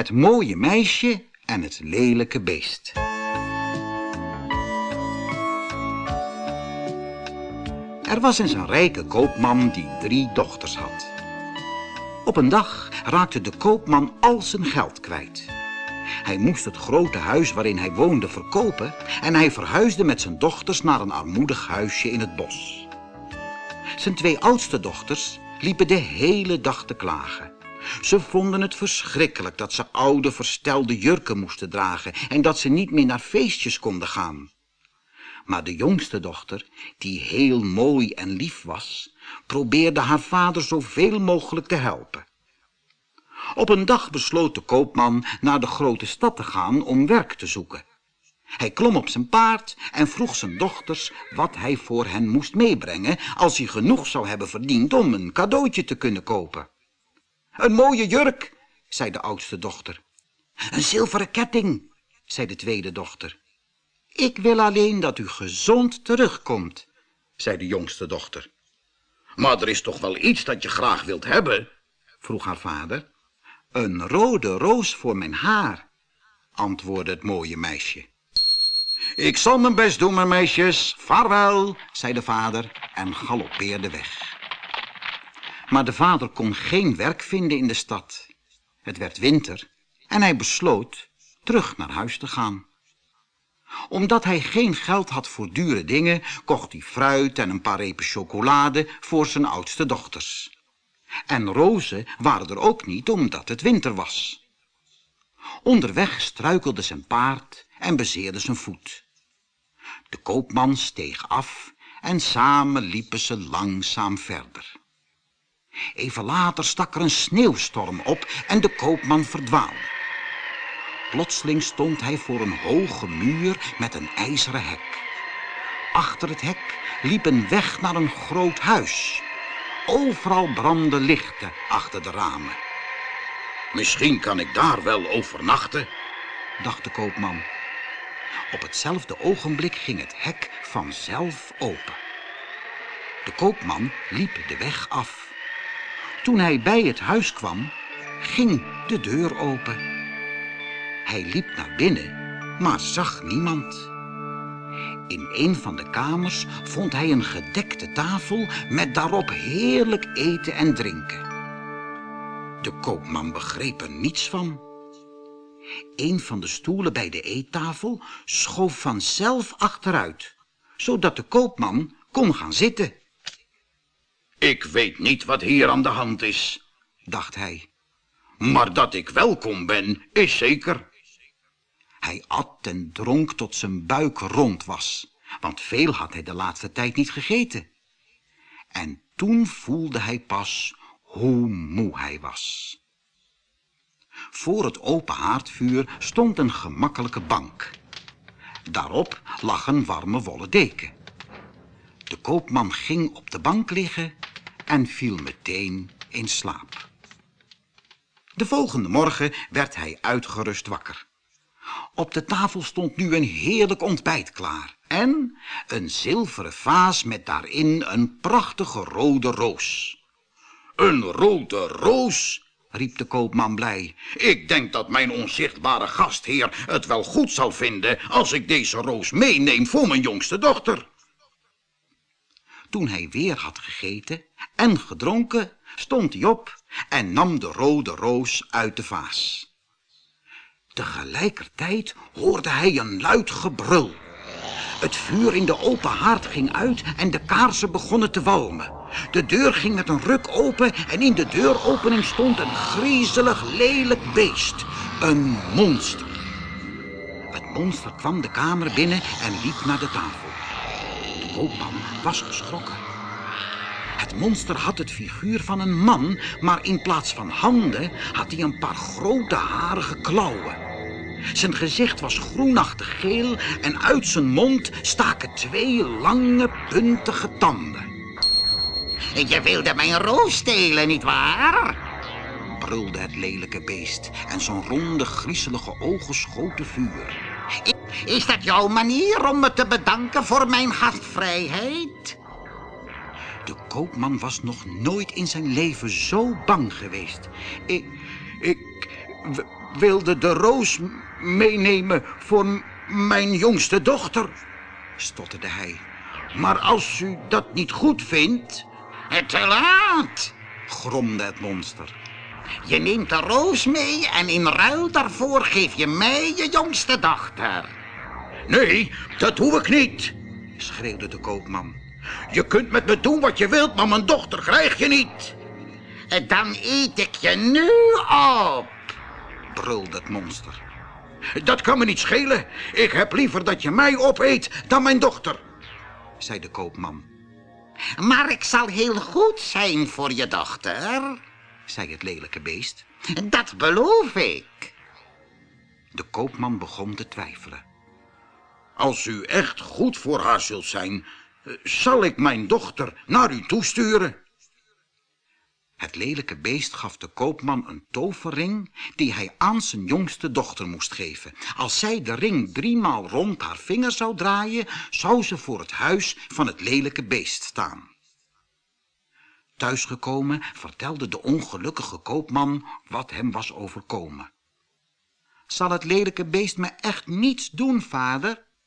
Het mooie meisje en het lelijke beest. Er was eens een rijke koopman die drie dochters had. Op een dag raakte de koopman al zijn geld kwijt. Hij moest het grote huis waarin hij woonde verkopen en hij verhuisde met zijn dochters naar een armoedig huisje in het bos. Zijn twee oudste dochters liepen de hele dag te klagen. Ze vonden het verschrikkelijk dat ze oude verstelde jurken moesten dragen en dat ze niet meer naar feestjes konden gaan. Maar de jongste dochter, die heel mooi en lief was, probeerde haar vader zoveel mogelijk te helpen. Op een dag besloot de koopman naar de grote stad te gaan om werk te zoeken. Hij klom op zijn paard en vroeg zijn dochters wat hij voor hen moest meebrengen als hij genoeg zou hebben verdiend om een cadeautje te kunnen kopen. Een mooie jurk, zei de oudste dochter. Een zilveren ketting, zei de tweede dochter. Ik wil alleen dat u gezond terugkomt, zei de jongste dochter. Maar er is toch wel iets dat je graag wilt hebben, vroeg haar vader. Een rode roos voor mijn haar, antwoordde het mooie meisje. Ik zal mijn best doen, mijn meisjes. Vaarwel, zei de vader en galoppeerde weg. Maar de vader kon geen werk vinden in de stad. Het werd winter en hij besloot terug naar huis te gaan. Omdat hij geen geld had voor dure dingen, kocht hij fruit en een paar repen chocolade voor zijn oudste dochters. En rozen waren er ook niet, omdat het winter was. Onderweg struikelde zijn paard en bezeerde zijn voet. De koopman steeg af en samen liepen ze langzaam verder. Even later stak er een sneeuwstorm op en de koopman verdwaalde. Plotseling stond hij voor een hoge muur met een ijzeren hek. Achter het hek liep een weg naar een groot huis. Overal brandden lichten achter de ramen. Misschien kan ik daar wel overnachten, dacht de koopman. Op hetzelfde ogenblik ging het hek vanzelf open. De koopman liep de weg af. Toen hij bij het huis kwam, ging de deur open. Hij liep naar binnen, maar zag niemand. In een van de kamers vond hij een gedekte tafel met daarop heerlijk eten en drinken. De koopman begreep er niets van. Een van de stoelen bij de eettafel schoof vanzelf achteruit, zodat de koopman kon gaan zitten. Ik weet niet wat hier aan de hand is, dacht hij. Maar dat ik welkom ben, is zeker. Hij at en dronk tot zijn buik rond was, want veel had hij de laatste tijd niet gegeten. En toen voelde hij pas hoe moe hij was. Voor het open haardvuur stond een gemakkelijke bank. Daarop lag een warme wollen deken. De koopman ging op de bank liggen en viel meteen in slaap. De volgende morgen werd hij uitgerust wakker. Op de tafel stond nu een heerlijk ontbijt klaar en een zilveren vaas met daarin een prachtige rode roos. Een rode roos, riep de koopman blij. Ik denk dat mijn onzichtbare gastheer het wel goed zal vinden als ik deze roos meeneem voor mijn jongste dochter. Toen hij weer had gegeten en gedronken, stond hij op en nam de rode roos uit de vaas. Tegelijkertijd hoorde hij een luid gebrul. Het vuur in de open haard ging uit en de kaarsen begonnen te walmen. De deur ging met een ruk open en in de deuropening stond een griezelig, lelijk beest. Een monster. Het monster kwam de kamer binnen en liep naar de tafel. Koopman was geschrokken. Het monster had het figuur van een man, maar in plaats van handen had hij een paar grote harige klauwen. Zijn gezicht was groenachtig geel en uit zijn mond staken twee lange puntige tanden. Je wilde mijn roos stelen, nietwaar? brulde het lelijke beest en zijn ronde griezelige ogen schoten vuur. Is dat jouw manier om me te bedanken voor mijn gastvrijheid? De koopman was nog nooit in zijn leven zo bang geweest. Ik, ik, wilde de roos meenemen voor mijn jongste dochter, stotterde hij. Maar als u dat niet goed vindt... Te laat, gromde het monster. Je neemt de roos mee en in ruil daarvoor geef je mij je jongste dochter. Nee, dat doe ik niet, schreeuwde de koopman. Je kunt met me doen wat je wilt, maar mijn dochter krijg je niet. Dan eet ik je nu op, brulde het monster. Dat kan me niet schelen. Ik heb liever dat je mij opeet dan mijn dochter, zei de koopman. Maar ik zal heel goed zijn voor je dochter, zei het lelijke beest. Dat beloof ik. De koopman begon te twijfelen. Als u echt goed voor haar zult zijn, eh, zal ik mijn dochter naar u toesturen. Het lelijke beest gaf de koopman een toverring die hij aan zijn jongste dochter moest geven. Als zij de ring driemaal rond haar vinger zou draaien, zou ze voor het huis van het lelijke beest staan. Thuisgekomen vertelde de ongelukkige koopman wat hem was overkomen. Zal het lelijke beest me echt niets doen, vader?